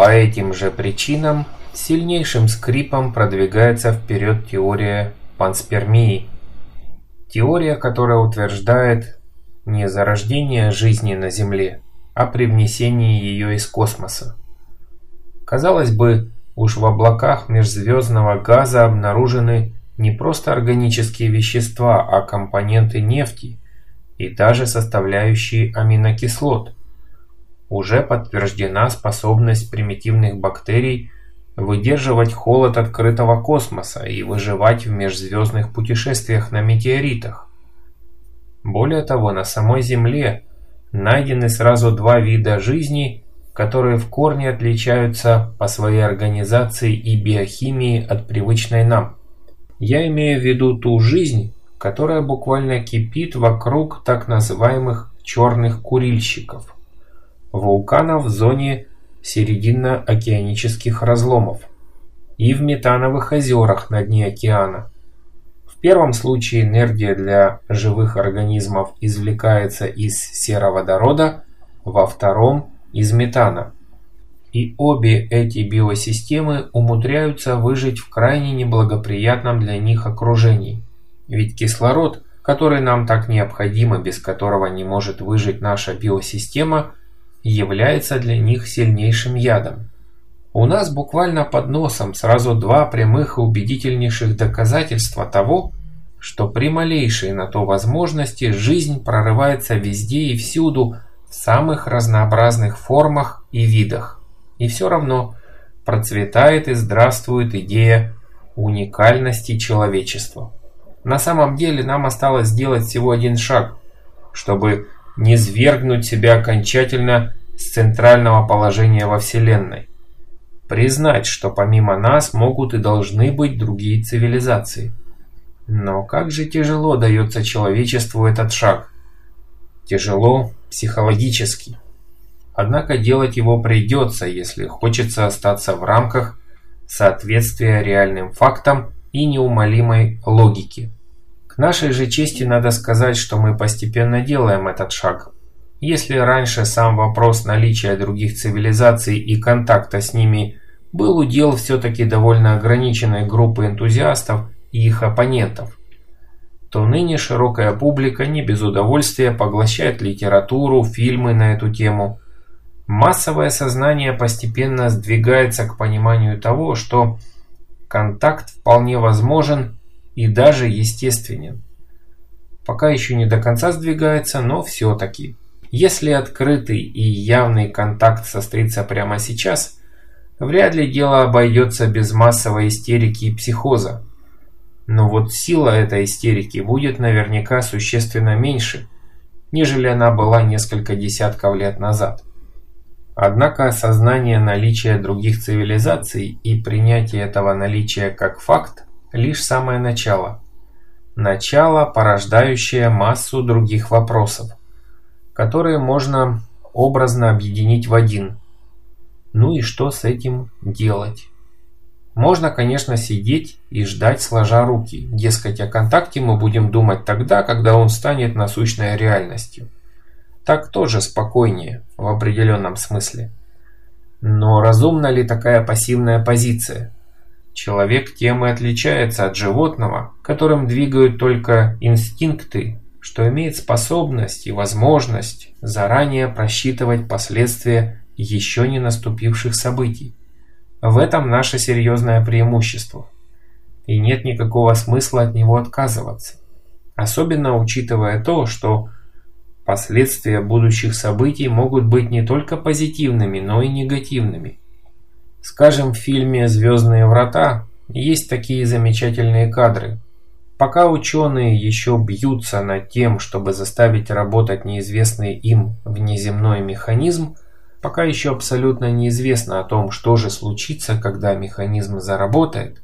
По этим же причинам сильнейшим скрипом продвигается вперед теория панспермии. Теория, которая утверждает не зарождение жизни на Земле, а привнесение ее из космоса. Казалось бы, уж в облаках межзвездного газа обнаружены не просто органические вещества, а компоненты нефти и даже составляющие аминокислот. Уже подтверждена способность примитивных бактерий выдерживать холод открытого космоса и выживать в межзвездных путешествиях на метеоритах. Более того, на самой Земле найдены сразу два вида жизни, которые в корне отличаются по своей организации и биохимии от привычной нам. Я имею в виду ту жизнь, которая буквально кипит вокруг так называемых черных курильщиков, вулканов в зоне серединно-океанических разломов и в метановых озерах на дне океана. В первом случае энергия для живых организмов извлекается из сероводорода, во втором – из метана. И обе эти биосистемы умудряются выжить в крайне неблагоприятном для них окружении. Ведь кислород, который нам так необходим и без которого не может выжить наша биосистема, является для них сильнейшим ядом. У нас буквально под носом сразу два прямых и убедительнейших доказательства того, что при малейшей на то возможности жизнь прорывается везде и всюду в самых разнообразных формах и видах. И все равно процветает и здравствует идея уникальности человечества. На самом деле нам осталось сделать всего один шаг, чтобы не свергнуть себя окончательно с центрального положения во Вселенной. Признать, что помимо нас могут и должны быть другие цивилизации. Но как же тяжело дается человечеству этот шаг. Тяжело психологически. Однако делать его придется, если хочется остаться в рамках соответствия реальным фактам и неумолимой логики. Нашей же чести надо сказать, что мы постепенно делаем этот шаг. Если раньше сам вопрос наличия других цивилизаций и контакта с ними был удел все-таки довольно ограниченной группы энтузиастов и их оппонентов, то ныне широкая публика не без удовольствия поглощает литературу, фильмы на эту тему. Массовое сознание постепенно сдвигается к пониманию того, что контакт вполне возможен и даже естественен. Пока еще не до конца сдвигается, но все-таки. Если открытый и явный контакт состоится прямо сейчас, вряд ли дело обойдется без массовой истерики и психоза. Но вот сила этой истерики будет наверняка существенно меньше, нежели она была несколько десятков лет назад. Однако осознание наличия других цивилизаций и принятие этого наличия как факт – лишь самое начало. Начало, порождающее массу других вопросов, которые можно образно объединить в один. Ну и что с этим делать? Можно, конечно, сидеть и ждать сложа руки. Дескать, о контакте мы будем думать тогда, когда он станет насущной реальностью. Так тоже спокойнее, в определенном смысле. Но разумна ли такая пассивная позиция? Человек тем и отличается от животного, которым двигают только инстинкты, что имеет способность и возможность заранее просчитывать последствия еще не наступивших событий. В этом наше серьезное преимущество. И нет никакого смысла от него отказываться. Особенно учитывая то, что последствия будущих событий могут быть не только позитивными, но и негативными. Скажем, в фильме «Звездные врата» есть такие замечательные кадры. Пока ученые еще бьются над тем, чтобы заставить работать неизвестный им внеземной механизм, Пока еще абсолютно неизвестно о том, что же случится, когда механизм заработает.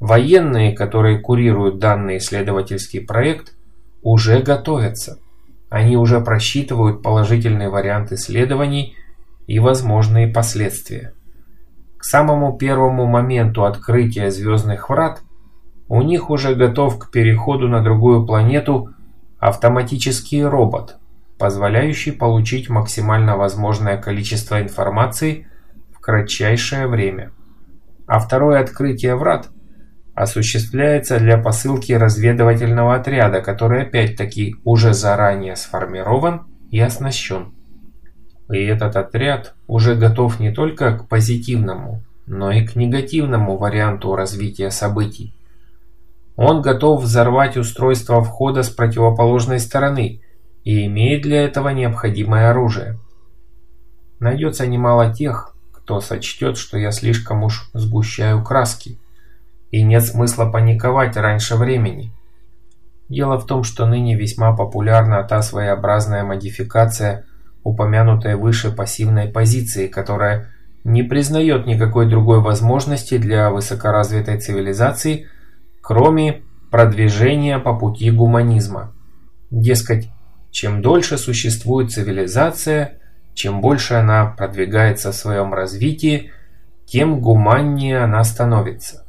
Военные, которые курируют данный исследовательский проект, уже готовятся. Они уже просчитывают положительный вариант исследований и возможные последствия. К самому первому моменту открытия звездных врат у них уже готов к переходу на другую планету автоматический робот – позволяющий получить максимально возможное количество информации в кратчайшее время. А второе открытие врат осуществляется для посылки разведывательного отряда, который опять-таки уже заранее сформирован и оснащен. И этот отряд уже готов не только к позитивному, но и к негативному варианту развития событий. Он готов взорвать устройство входа с противоположной стороны и имеет для этого необходимое оружие. Найдется немало тех, кто сочтет, что я слишком уж сгущаю краски, и нет смысла паниковать раньше времени. Дело в том, что ныне весьма популярна та своеобразная модификация упомянутой выше пассивной позиции, которая не признает никакой другой возможности для высокоразвитой цивилизации – кроме продвижения по пути гуманизма. Дескать, чем дольше существует цивилизация, чем больше она продвигается в своем развитии, тем гуманнее она становится.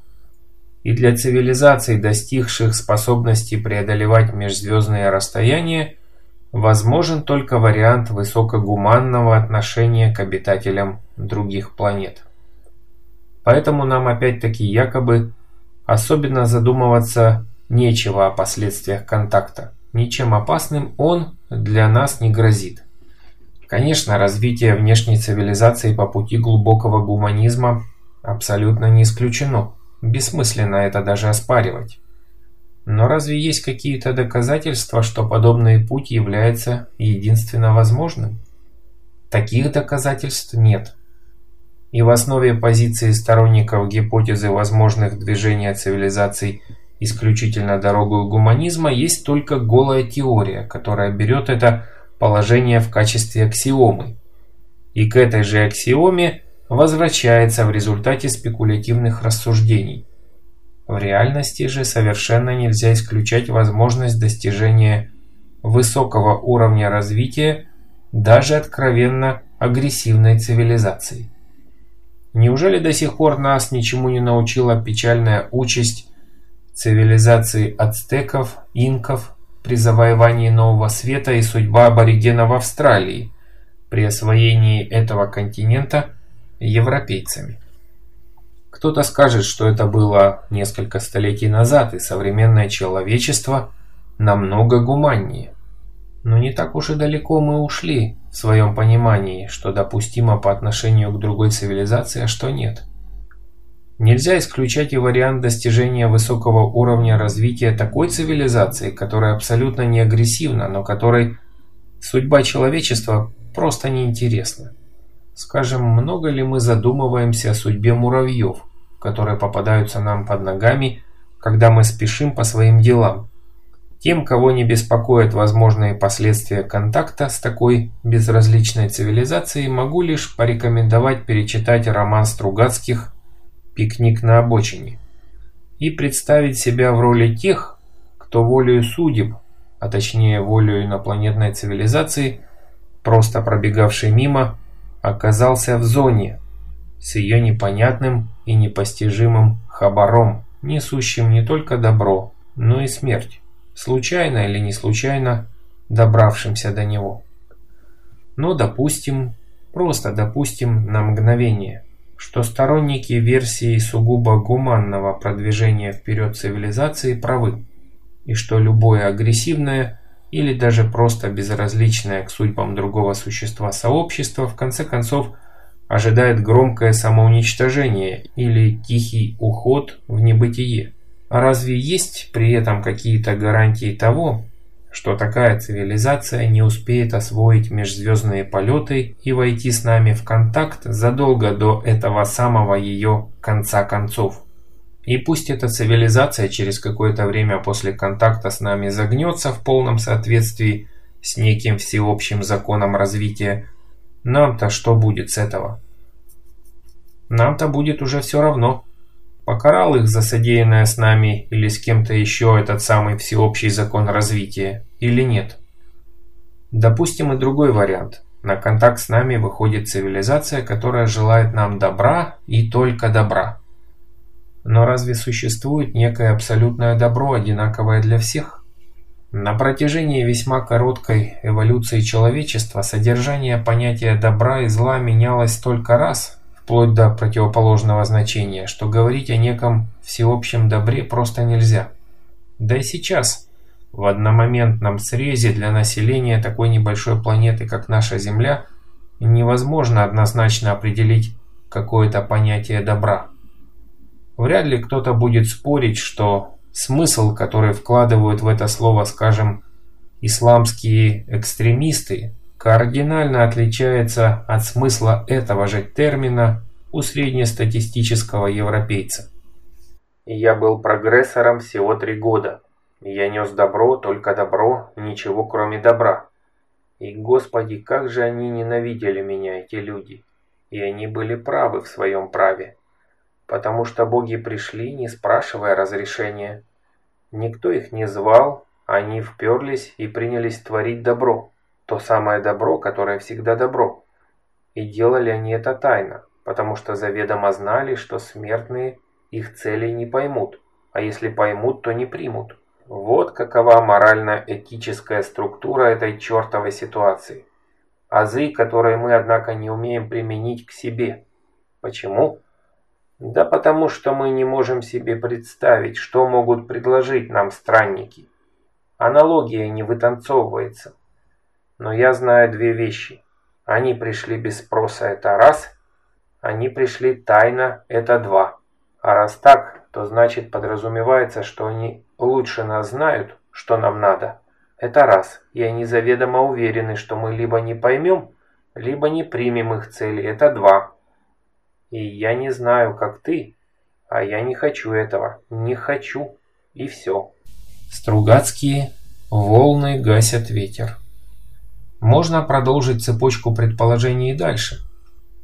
И для цивилизаций, достигших способности преодолевать межзвездные расстояния, возможен только вариант высокогуманного отношения к обитателям других планет. Поэтому нам опять-таки якобы Особенно задумываться нечего о последствиях контакта. Ничем опасным он для нас не грозит. Конечно, развитие внешней цивилизации по пути глубокого гуманизма абсолютно не исключено. Бессмысленно это даже оспаривать. Но разве есть какие-то доказательства, что подобный путь является единственно возможным? Таких доказательств нет. И в основе позиции сторонников гипотезы возможных движений цивилизаций исключительно дорогу гуманизма есть только голая теория, которая берет это положение в качестве аксиомы. И к этой же аксиоме возвращается в результате спекулятивных рассуждений. В реальности же совершенно нельзя исключать возможность достижения высокого уровня развития даже откровенно агрессивной цивилизации. Неужели до сих пор нас ничему не научила печальная участь цивилизации ацтеков, инков при завоевании Нового Света и судьба аборигенов Австралии при освоении этого континента европейцами? Кто-то скажет, что это было несколько столетий назад, и современное человечество намного гуманнее. Но не так уж и далеко мы ушли в своем понимании, что допустимо по отношению к другой цивилизации, а что нет. Нельзя исключать и вариант достижения высокого уровня развития такой цивилизации, которая абсолютно не агрессивна, но которой судьба человечества просто неинтересна. Скажем, много ли мы задумываемся о судьбе муравьев, которые попадаются нам под ногами, когда мы спешим по своим делам? Тем, кого не беспокоят возможные последствия контакта с такой безразличной цивилизацией, могу лишь порекомендовать перечитать роман Стругацких «Пикник на обочине» и представить себя в роли тех, кто волею судеб, а точнее волею инопланетной цивилизации, просто пробегавший мимо, оказался в зоне с ее непонятным и непостижимым хабаром, несущим не только добро, но и смерть случайно или не случайно добравшимся до него. Но допустим, просто допустим на мгновение, что сторонники версии сугубо гуманного продвижения вперед цивилизации правы, и что любое агрессивное или даже просто безразличное к судьбам другого существа сообщество в конце концов ожидает громкое самоуничтожение или тихий уход в небытие. А разве есть при этом какие-то гарантии того, что такая цивилизация не успеет освоить межзвездные полеты и войти с нами в контакт задолго до этого самого ее конца концов? И пусть эта цивилизация через какое-то время после контакта с нами загнется в полном соответствии с неким всеобщим законом развития, нам-то что будет с этого? Нам-то будет уже все равно. Покарал их за содеянное с нами или с кем-то еще этот самый всеобщий закон развития, или нет? Допустим и другой вариант. На контакт с нами выходит цивилизация, которая желает нам добра и только добра. Но разве существует некое абсолютное добро, одинаковое для всех? На протяжении весьма короткой эволюции человечества содержание понятия добра и зла менялось только раз вплоть до противоположного значения, что говорить о неком всеобщем добре просто нельзя. Да и сейчас, в одномоментном срезе для населения такой небольшой планеты, как наша Земля, невозможно однозначно определить какое-то понятие добра. Вряд ли кто-то будет спорить, что смысл, который вкладывают в это слово, скажем, исламские экстремисты, кардинально отличается от смысла этого же термина у среднестатистического европейца. Я был прогрессором всего три года. Я нес добро, только добро, ничего кроме добра. И, Господи, как же они ненавидели меня, эти люди. И они были правы в своем праве. Потому что боги пришли, не спрашивая разрешения. Никто их не звал, они вперлись и принялись творить добро. То самое добро, которое всегда добро. И делали они это тайно, потому что заведомо знали, что смертные их целей не поймут, а если поймут, то не примут. Вот какова морально-этическая структура этой чертовой ситуации. Азы, которые мы, однако, не умеем применить к себе. Почему? Да потому что мы не можем себе представить, что могут предложить нам странники. Аналогия не вытанцовывается. Но я знаю две вещи. Они пришли без спроса, это раз. Они пришли тайно, это два. А раз так, то значит подразумевается, что они лучше нас знают, что нам надо. Это раз. И они заведомо уверены, что мы либо не поймем, либо не примем их цели. Это два. И я не знаю, как ты, а я не хочу этого. Не хочу. И все. Стругацкие волны гасят ветер. Можно продолжить цепочку предположений и дальше.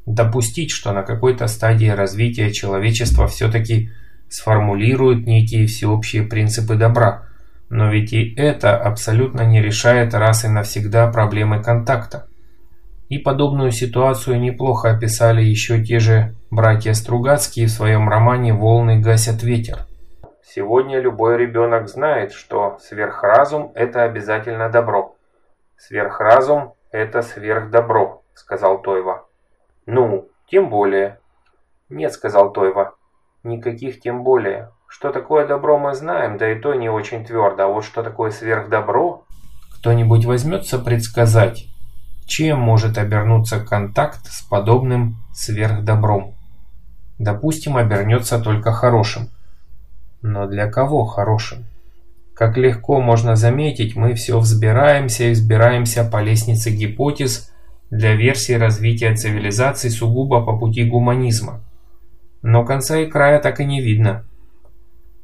Допустить, что на какой-то стадии развития человечества все-таки сформулирует некие всеобщие принципы добра. Но ведь и это абсолютно не решает раз и навсегда проблемы контакта. И подобную ситуацию неплохо описали еще те же братья Стругацкие в своем романе «Волны гасят ветер». Сегодня любой ребенок знает, что сверхразум – это обязательно добро. «Сверхразум – это сверхдобро», – сказал Тойва. «Ну, тем более». «Нет», – сказал Тойва. «Никаких тем более. Что такое добро мы знаем, да и то не очень твердо. А вот что такое сверхдобро?» Кто-нибудь возьмется предсказать, чем может обернуться контакт с подобным сверхдобром? Допустим, обернется только хорошим. Но для кого хорошим? Как легко можно заметить, мы все взбираемся и взбираемся по лестнице гипотез для версии развития цивилизации сугубо по пути гуманизма. Но конца и края так и не видно.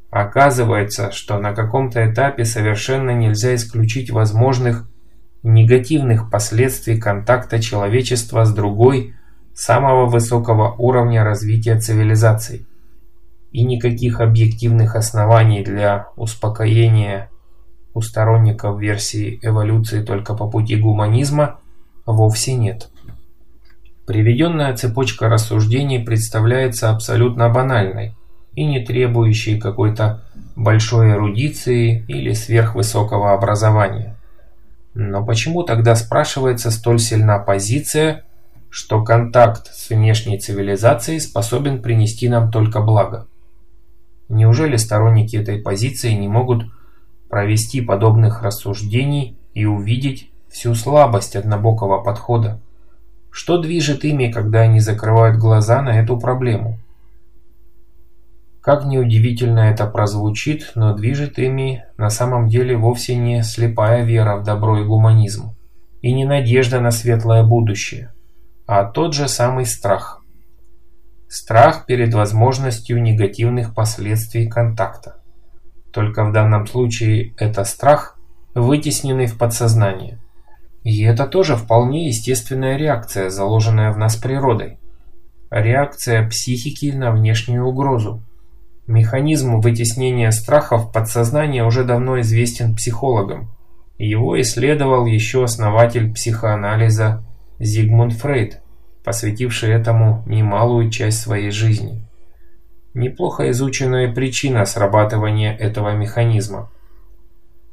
Оказывается, что на каком-то этапе совершенно нельзя исключить возможных негативных последствий контакта человечества с другой, самого высокого уровня развития цивилизации и никаких объективных оснований для успокоения у сторонников версии эволюции только по пути гуманизма вовсе нет. Приведенная цепочка рассуждений представляется абсолютно банальной и не требующей какой-то большой эрудиции или сверхвысокого образования. Но почему тогда спрашивается столь сильна позиция, что контакт с внешней цивилизацией способен принести нам только благо? Неужели сторонники этой позиции не могут провести подобных рассуждений и увидеть всю слабость однобокого подхода? Что движет ими, когда они закрывают глаза на эту проблему? Как неудивительно это прозвучит, но движет ими на самом деле вовсе не слепая вера в добро и гуманизм, и не надежда на светлое будущее, а тот же самый страх. Страх перед возможностью негативных последствий контакта. Только в данном случае это страх, вытесненный в подсознание. И это тоже вполне естественная реакция, заложенная в нас природой. Реакция психики на внешнюю угрозу. Механизм вытеснения страха в подсознание уже давно известен психологам. Его исследовал еще основатель психоанализа Зигмунд Фрейд посвятивший этому немалую часть своей жизни. Неплохо изученная причина срабатывания этого механизма.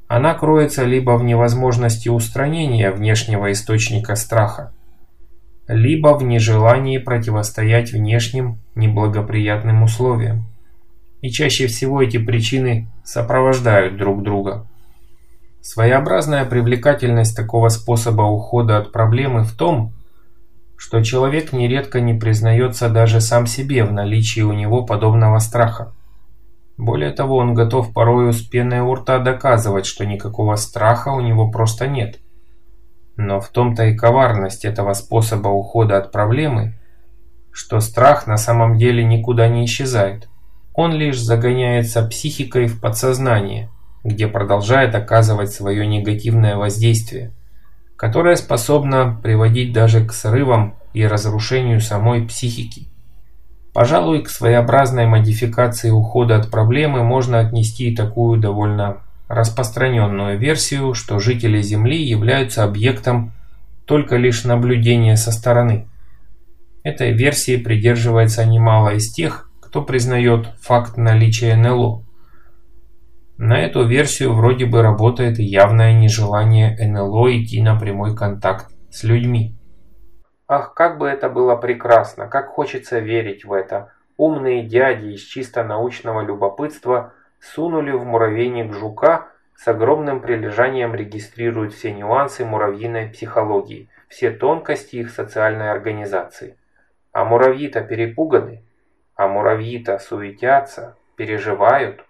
Она кроется либо в невозможности устранения внешнего источника страха, либо в нежелании противостоять внешним неблагоприятным условиям. И чаще всего эти причины сопровождают друг друга. Своеобразная привлекательность такого способа ухода от проблемы в том, что человек нередко не признается даже сам себе в наличии у него подобного страха. Более того, он готов порою с пеной у рта доказывать, что никакого страха у него просто нет. Но в том-то и коварность этого способа ухода от проблемы, что страх на самом деле никуда не исчезает. Он лишь загоняется психикой в подсознание, где продолжает оказывать свое негативное воздействие, которое способно приводить даже к срывам и разрушению самой психики. Пожалуй, к своеобразной модификации ухода от проблемы можно отнести такую довольно распространенную версию, что жители Земли являются объектом только лишь наблюдения со стороны. Этой версии придерживается немало из тех, кто признает факт наличия НЛО. На эту версию вроде бы работает явное нежелание НЛО идти на прямой контакт с людьми. Ах, как бы это было прекрасно, как хочется верить в это. Умные дяди из чисто научного любопытства сунули в муравейник жука, с огромным прилежанием регистрируют все нюансы муравьиной психологии, все тонкости их социальной организации. А муравьи-то перепуганы, а муравьи-то суетятся, переживают,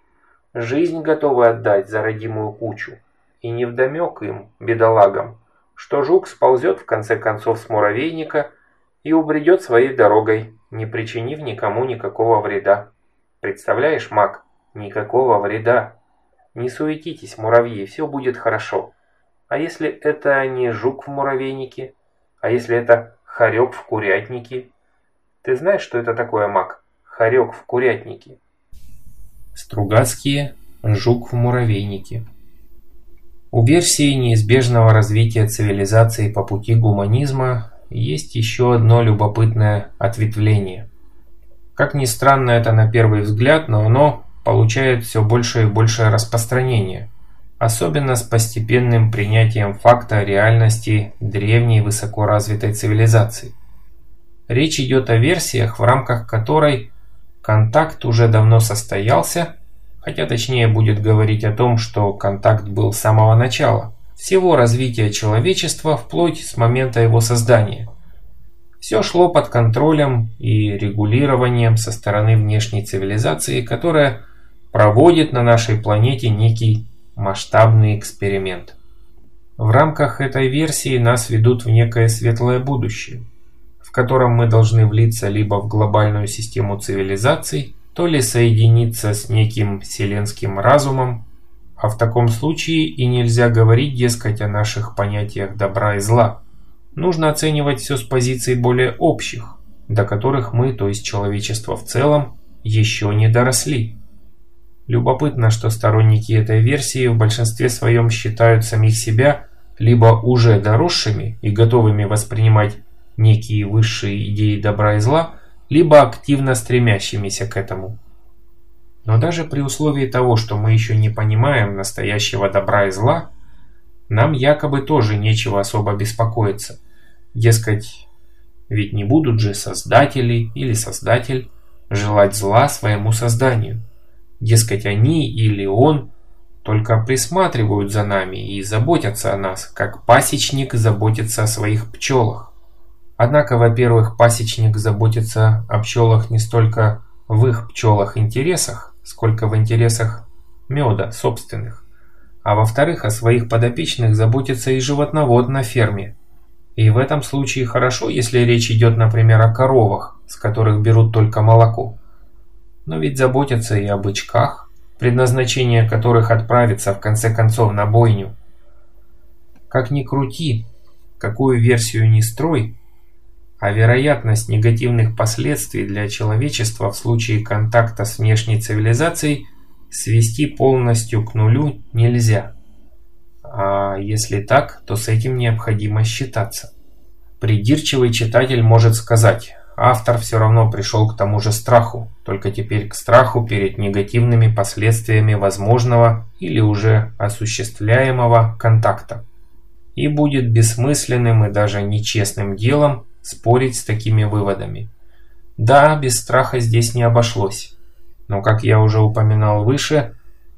жизнь готовы отдать за родимую кучу. И невдомек им, бедолагам, что жук сползет в конце концов с муравейника и убредет своей дорогой, не причинив никому никакого вреда. Представляешь, маг, никакого вреда. Не суетитесь, муравьи, все будет хорошо. А если это не жук в муравейнике? А если это хорек в курятнике? Ты знаешь, что это такое, маг? Хорек в курятнике. Стругацкие «Жук в муравейнике». У версии неизбежного развития цивилизации по пути гуманизма есть еще одно любопытное ответвление. Как ни странно это на первый взгляд, но оно получает все больше и большее распространение, особенно с постепенным принятием факта реальности древней высокоразвитой цивилизации. Речь идет о версиях, в рамках которой контакт уже давно состоялся хотя точнее будет говорить о том, что контакт был с самого начала, всего развития человечества вплоть с момента его создания. Все шло под контролем и регулированием со стороны внешней цивилизации, которая проводит на нашей планете некий масштабный эксперимент. В рамках этой версии нас ведут в некое светлое будущее, в котором мы должны влиться либо в глобальную систему цивилизаций, то ли соединиться с неким вселенским разумом, а в таком случае и нельзя говорить, дескать, о наших понятиях добра и зла. Нужно оценивать все с позиций более общих, до которых мы, то есть человечество в целом, еще не доросли. Любопытно, что сторонники этой версии в большинстве своем считают самих себя либо уже доросшими и готовыми воспринимать некие высшие идеи добра и зла, либо активно стремящимися к этому. Но даже при условии того, что мы еще не понимаем настоящего добра и зла, нам якобы тоже нечего особо беспокоиться. Дескать, ведь не будут же создатели или создатель желать зла своему созданию. Дескать, они или он только присматривают за нами и заботятся о нас, как пасечник заботится о своих пчелах. Однако, во-первых, пасечник заботится о пчелах не столько в их пчелах интересах, сколько в интересах меда собственных. А во-вторых, о своих подопечных заботится и животновод на ферме. И в этом случае хорошо, если речь идет, например, о коровах, с которых берут только молоко. Но ведь заботятся и о бычках, предназначение которых отправиться в конце концов на бойню. Как ни крути, какую версию ни строй, а вероятность негативных последствий для человечества в случае контакта с внешней цивилизацией свести полностью к нулю нельзя. А если так, то с этим необходимо считаться. Придирчивый читатель может сказать, автор все равно пришел к тому же страху, только теперь к страху перед негативными последствиями возможного или уже осуществляемого контакта. И будет бессмысленным и даже нечестным делом спорить с такими выводами. Да, без страха здесь не обошлось. Но, как я уже упоминал выше,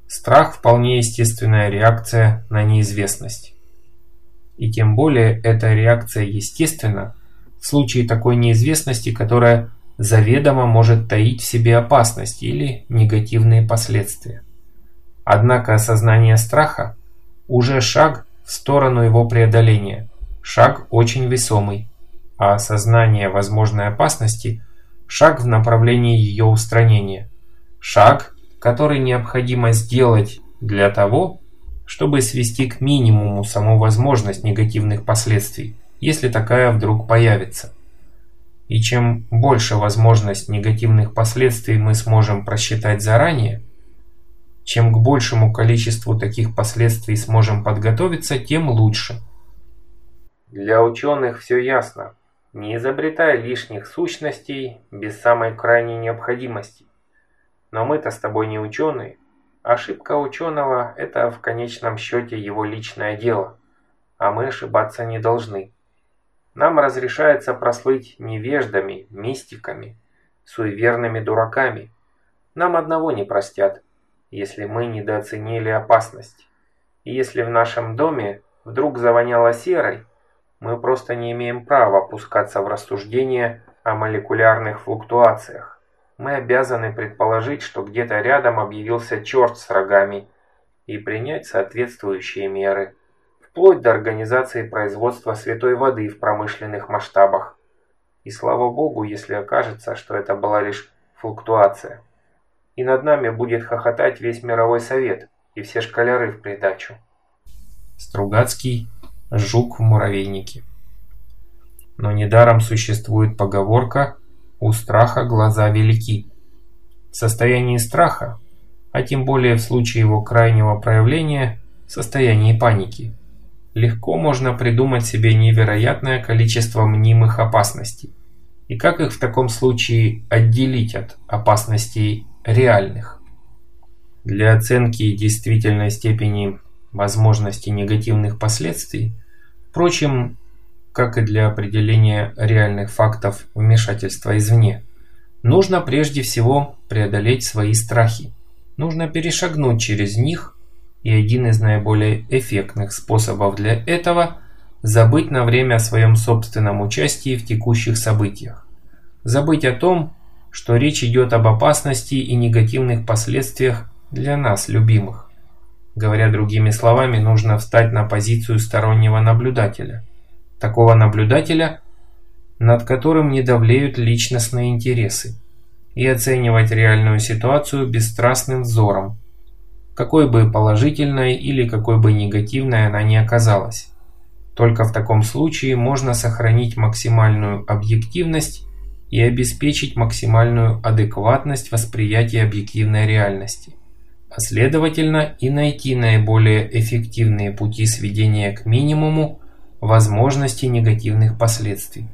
страх вполне естественная реакция на неизвестность. И тем более эта реакция естественна в случае такой неизвестности, которая заведомо может таить в себе опасность или негативные последствия. Однако осознание страха уже шаг в сторону его преодоления, шаг очень весомый, а осознание возможной опасности – шаг в направлении ее устранения, шаг, который необходимо сделать для того, чтобы свести к минимуму саму возможность негативных последствий, если такая вдруг появится. И чем больше возможность негативных последствий мы сможем просчитать заранее, чем к большему количеству таких последствий сможем подготовиться, тем лучше. Для ученых все ясно. Не изобретай лишних сущностей без самой крайней необходимости. Но мы-то с тобой не ученые. Ошибка ученого – это в конечном счете его личное дело, а мы ошибаться не должны. Нам разрешается прослыть невеждами, мистиками, суеверными дураками. Нам одного не простят, если мы недооценили опасность. И если в нашем доме вдруг завоняло серой, мы просто не имеем права опускаться в рассуждения о молекулярных флуктуациях. Мы обязаны предположить, что где-то рядом объявился черт с рогами и принять соответствующие меры вплоть до организации производства святой воды в промышленных масштабах. И слава богу, если окажется, что это была лишь флуктуация. И над нами будет хохотать весь мировой совет и все школяры в придачу. Стругацкий «Жук в муравейнике». Но недаром существует поговорка «У страха глаза велики». В состоянии страха, а тем более в случае его крайнего проявления, в состоянии паники – легко можно придумать себе невероятное количество мнимых опасностей. И как их в таком случае отделить от опасностей реальных? Для оценки действительной степени возможности негативных последствий, впрочем, как и для определения реальных фактов вмешательства извне, нужно прежде всего преодолеть свои страхи. Нужно перешагнуть через них и один из наиболее эффектных способов для этого – забыть на время о своем собственном участии в текущих событиях. Забыть о том, что речь идет об опасности и негативных последствиях для нас, любимых. Говоря другими словами, нужно встать на позицию стороннего наблюдателя. Такого наблюдателя, над которым не давлеют личностные интересы. И оценивать реальную ситуацию бесстрастным взором, какой бы положительной или какой бы негативной она ни оказалась. Только в таком случае можно сохранить максимальную объективность и обеспечить максимальную адекватность восприятия объективной реальности, а следовательно и найти наиболее эффективные пути сведения к минимуму возможности негативных последствий.